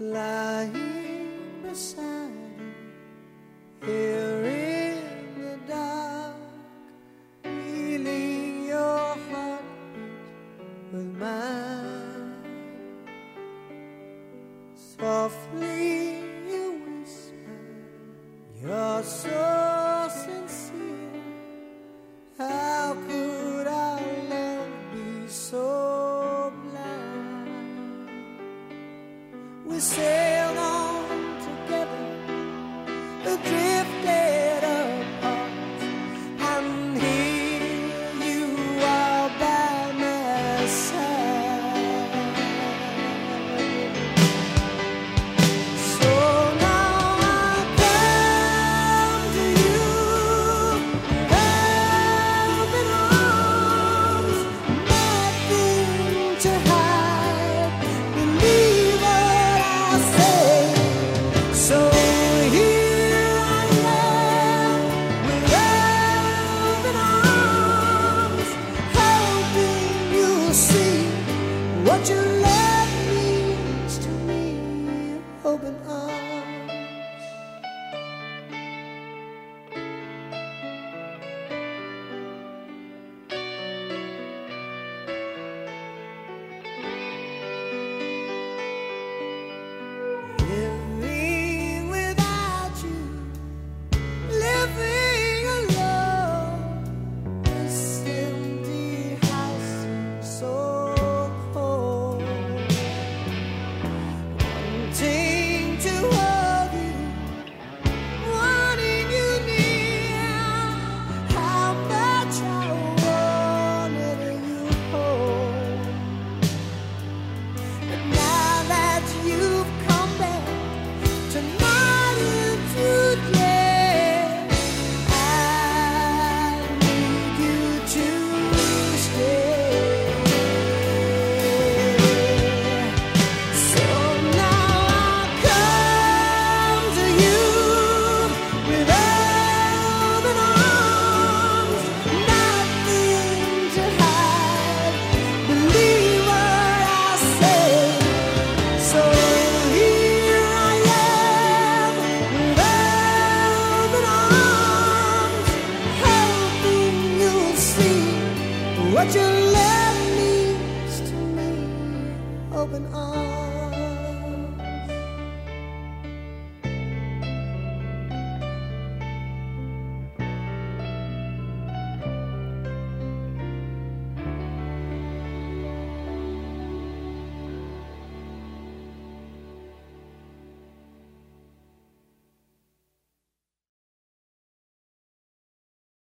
lying beside you here in the dark, feeling your heart with mine. Softly you whisper, you're so. we said. what your love means to me. Open arms.